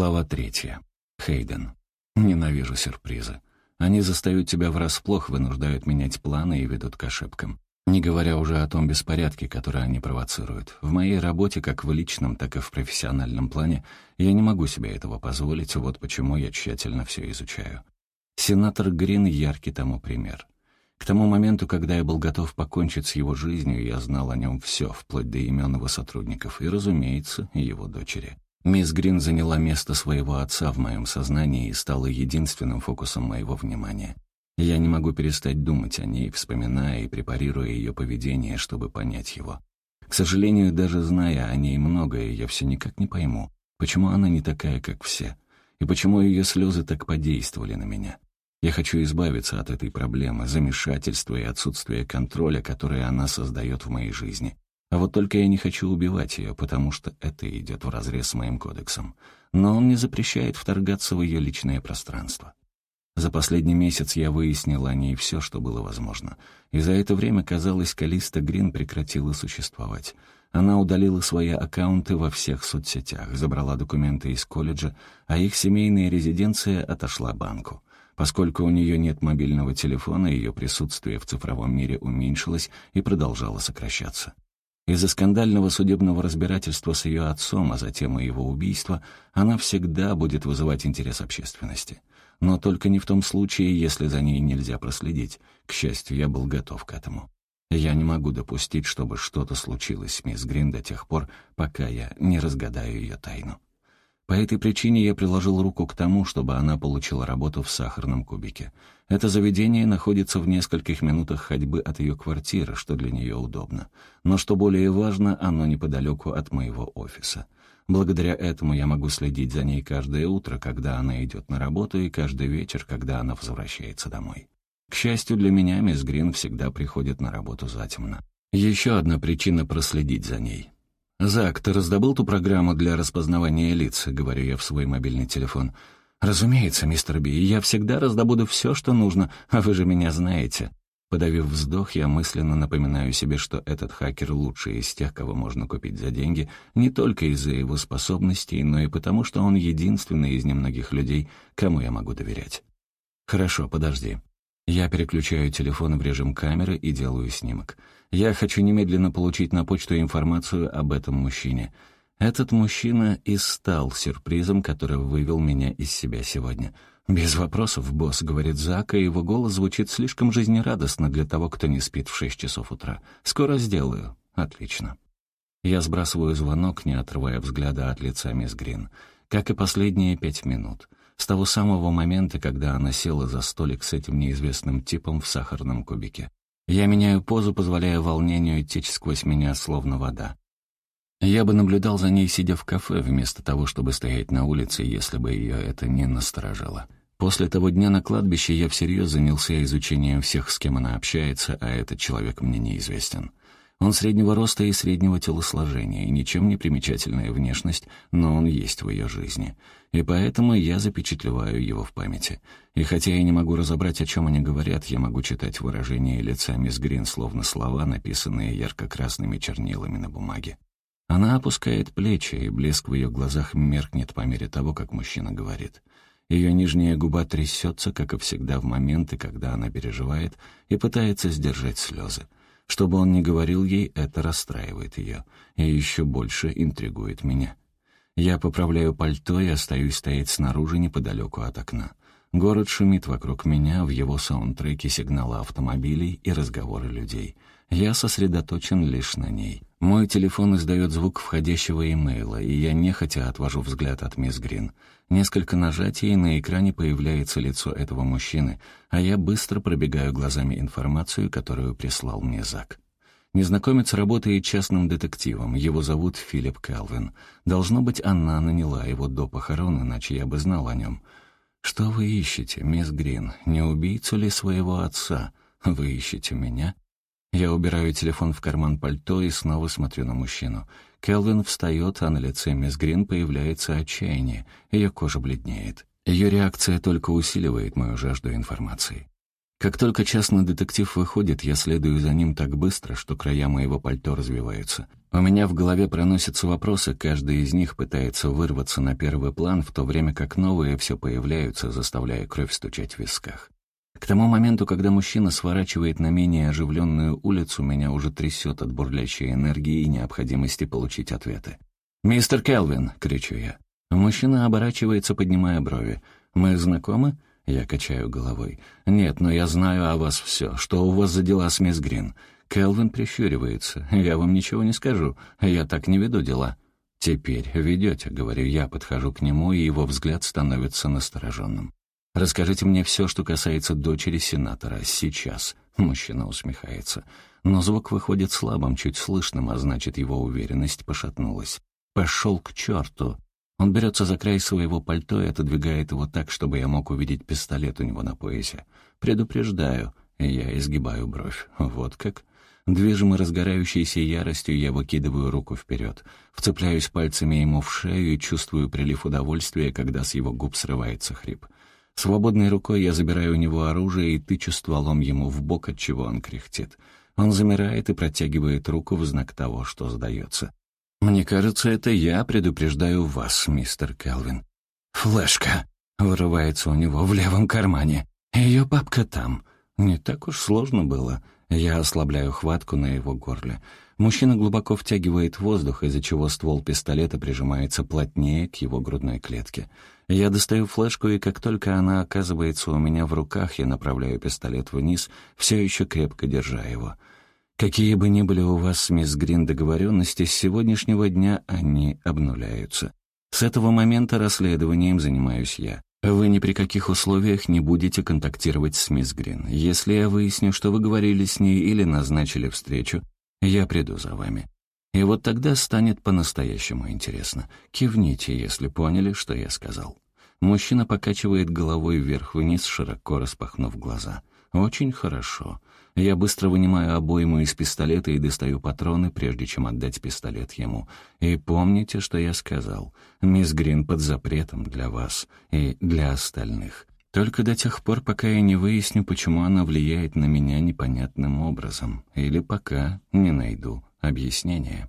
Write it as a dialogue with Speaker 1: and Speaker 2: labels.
Speaker 1: Глава третья. Хейден. Ненавижу сюрпризы. Они застают тебя врасплох, вынуждают менять планы и ведут к ошибкам. Не говоря уже о том беспорядке, который они провоцируют. В моей работе, как в личном, так и в профессиональном плане, я не могу себе этого позволить, вот почему я тщательно все изучаю. Сенатор Грин — яркий тому пример. К тому моменту, когда я был готов покончить с его жизнью, я знал о нем все, вплоть до имен его сотрудников и, разумеется, его дочери. Мисс Грин заняла место своего отца в моем сознании и стала единственным фокусом моего внимания. Я не могу перестать думать о ней, вспоминая и препарируя ее поведение, чтобы понять его. К сожалению, даже зная о ней многое, я все никак не пойму, почему она не такая, как все, и почему ее слезы так подействовали на меня. Я хочу избавиться от этой проблемы, замешательства и отсутствия контроля, которые она создает в моей жизни. А вот только я не хочу убивать ее, потому что это идет вразрез с моим кодексом. Но он не запрещает вторгаться в ее личное пространство. За последний месяц я выяснил о ней все, что было возможно. И за это время, казалось, Калиста Грин прекратила существовать. Она удалила свои аккаунты во всех соцсетях, забрала документы из колледжа, а их семейная резиденция отошла банку. Поскольку у нее нет мобильного телефона, ее присутствие в цифровом мире уменьшилось и продолжало сокращаться. Из-за скандального судебного разбирательства с ее отцом, а затем и его убийства, она всегда будет вызывать интерес общественности. Но только не в том случае, если за ней нельзя проследить. К счастью, я был готов к этому. Я не могу допустить, чтобы что-то случилось с мисс Грин до тех пор, пока я не разгадаю ее тайну. По этой причине я приложил руку к тому, чтобы она получила работу в сахарном кубике. Это заведение находится в нескольких минутах ходьбы от ее квартиры, что для нее удобно. Но что более важно, оно неподалеку от моего офиса. Благодаря этому я могу следить за ней каждое утро, когда она идет на работу, и каждый вечер, когда она возвращается домой. К счастью для меня, мисс Грин всегда приходит на работу затемно. Еще одна причина проследить за ней. «Зак, ты раздобыл ту программу для распознавания лиц?» — говорю я в свой мобильный телефон. «Разумеется, мистер Би, я всегда раздобуду все, что нужно, а вы же меня знаете». Подавив вздох, я мысленно напоминаю себе, что этот хакер лучший из тех, кого можно купить за деньги, не только из-за его способностей, но и потому, что он единственный из немногих людей, кому я могу доверять. «Хорошо, подожди». Я переключаю телефон в режим камеры и делаю снимок. Я хочу немедленно получить на почту информацию об этом мужчине. Этот мужчина и стал сюрпризом, который вывел меня из себя сегодня. «Без вопросов, босс», — говорит Зак, и его голос звучит слишком жизнерадостно для того, кто не спит в шесть часов утра. «Скоро сделаю». «Отлично». Я сбрасываю звонок, не отрывая взгляда от лица мисс Грин. Как и последние пять минут. С того самого момента, когда она села за столик с этим неизвестным типом в сахарном кубике. Я меняю позу, позволяя волнению течь сквозь меня, словно вода. Я бы наблюдал за ней, сидя в кафе, вместо того, чтобы стоять на улице, если бы ее это не насторожило. После того дня на кладбище я всерьез занялся изучением всех, с кем она общается, а этот человек мне неизвестен. Он среднего роста и среднего телосложения, и ничем не примечательная внешность, но он есть в ее жизни. И поэтому я запечатлеваю его в памяти. И хотя я не могу разобрать, о чем они говорят, я могу читать выражение лица мисс Грин, словно слова, написанные ярко-красными чернилами на бумаге. Она опускает плечи, и блеск в ее глазах меркнет по мере того, как мужчина говорит. Ее нижняя губа трясется, как и всегда в моменты, когда она переживает и пытается сдержать слезы. Что бы он ни говорил ей, это расстраивает ее и еще больше интригует меня. Я поправляю пальто и остаюсь стоять снаружи неподалеку от окна. Город шумит вокруг меня, в его саундтреке сигналы автомобилей и разговоры людей. Я сосредоточен лишь на ней. Мой телефон издает звук входящего имейла, и я нехотя отвожу взгляд от мисс Грин. Несколько нажатий, и на экране появляется лицо этого мужчины, а я быстро пробегаю глазами информацию, которую прислал мне Зак. Незнакомец работает частным детективом, его зовут Филипп Келвин. Должно быть, она наняла его до похорон, иначе я бы знал о нем. «Что вы ищете, мисс Грин? Не убийцу ли своего отца? Вы ищете меня?» Я убираю телефон в карман пальто и снова смотрю на мужчину. Келвин встает, а на лице мисс Грин появляется отчаяние. Ее кожа бледнеет. Ее реакция только усиливает мою жажду информации. Как только частный детектив выходит, я следую за ним так быстро, что края моего пальто развиваются. У меня в голове проносятся вопросы, каждый из них пытается вырваться на первый план, в то время как новые все появляются, заставляя кровь стучать в висках. К тому моменту, когда мужчина сворачивает на менее оживленную улицу, меня уже трясет от бурлящей энергии и необходимости получить ответы. «Мистер Келвин!» — кричу я. Мужчина оборачивается, поднимая брови. «Мы знакомы?» Я качаю головой. «Нет, но я знаю о вас все. Что у вас за дела с мисс Грин?» Келвин прищуривается. «Я вам ничего не скажу. Я так не веду дела». «Теперь ведете», — говорю я, подхожу к нему, и его взгляд становится настороженным. «Расскажите мне все, что касается дочери сенатора. Сейчас». Мужчина усмехается. Но звук выходит слабым, чуть слышным, а значит, его уверенность пошатнулась. «Пошел к черту!» Он берется за край своего пальто и отодвигает его так, чтобы я мог увидеть пистолет у него на поясе. Предупреждаю, я изгибаю бровь. Вот как? Движимый разгорающейся яростью, я выкидываю руку вперед, вцепляюсь пальцами ему в шею и чувствую прилив удовольствия, когда с его губ срывается хрип. Свободной рукой я забираю у него оружие и тычу стволом ему в бок, от чего он кряхтит. Он замирает и протягивает руку в знак того, что сдается. «Мне кажется, это я предупреждаю вас, мистер Келвин». «Флешка!» — вырывается у него в левом кармане. «Ее папка там». Не так уж сложно было. Я ослабляю хватку на его горле. Мужчина глубоко втягивает воздух, из-за чего ствол пистолета прижимается плотнее к его грудной клетке. Я достаю флешку, и как только она оказывается у меня в руках, я направляю пистолет вниз, все еще крепко держа его. Какие бы ни были у вас с мисс Грин договоренности, с сегодняшнего дня они обнуляются. С этого момента расследованием занимаюсь я. Вы ни при каких условиях не будете контактировать с мисс Грин. Если я выясню, что вы говорили с ней или назначили встречу, я приду за вами. И вот тогда станет по-настоящему интересно. Кивните, если поняли, что я сказал. Мужчина покачивает головой вверх-вниз, широко распахнув глаза. «Очень хорошо. Я быстро вынимаю обойму из пистолета и достаю патроны, прежде чем отдать пистолет ему. И помните, что я сказал. Мисс Грин под запретом для вас и для остальных. Только до тех пор, пока я не выясню, почему она влияет на меня непонятным образом. Или пока не найду объяснения.